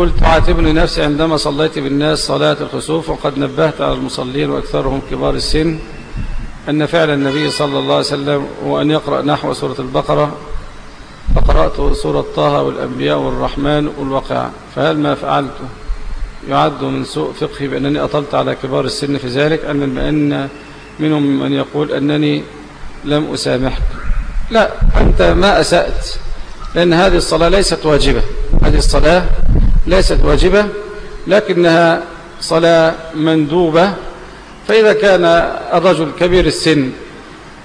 يقول تعاتبني نفسي عندما صليت بالناس صلاة الخسوف وقد نبهت على المصلين وأكثرهم كبار السن أن فعل النبي صلى الله عليه وسلم هو أن يقرأ نحو سورة البقرة. فقرأت سورة طه والأنبياء والرحمن والواقع فهل ما فعلته يعد من سوء فقهي بأنني أطلت على كبار السن في ذلك؟ أن أن منهم من يقول أنني لم أسامحك. لا أنت ما أسأت. لأن هذه الصلاة ليست واجبة. هذه الصلاة ليست واجبة لكنها صلاة مندوبة. فإذا كان الرجل كبير السن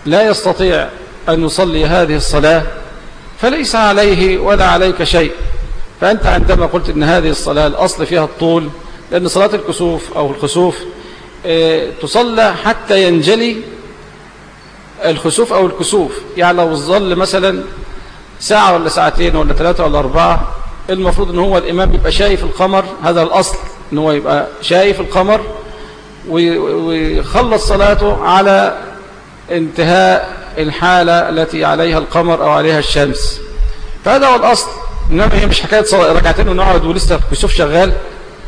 لا يستطيع أن يصلي هذه الصلاة فليس عليه ولا عليك شيء. فأنت عندما قلت أن هذه الصلاة الأصل فيها الطول لأن صلاة الكسوف أو الخسوف آه، تصلى حتى ينجلي الخسوف أو الكسوف. يعني لو ظل مثلا ساعة ولا ساعتين ولا ثلاثة ولا أربعة المفروض أن هو الإمام يبقى شايف القمر هذا الأصل أن هو يبقى شايف القمر ويخلص صلاته على انتهاء الحالة التي عليها القمر أو عليها الشمس. فهذا هو الأصل. إنما هي مش حكاية ركعتين ونقعد ولسه كسوف شغال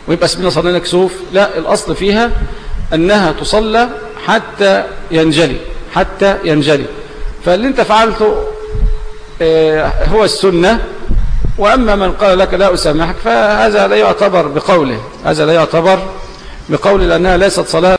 ويبقى اسمنا صلينا كسوف. لا الأصل فيها أنها تصلى حتى ينجلي حتى ينجلي. فاللي أنت فعلته آه، هو السنة. وأما من قال لك لا أسامحك فهذا لا يعتبر بقوله هذا لا يعتبر بقول لأنها ليست صلاة.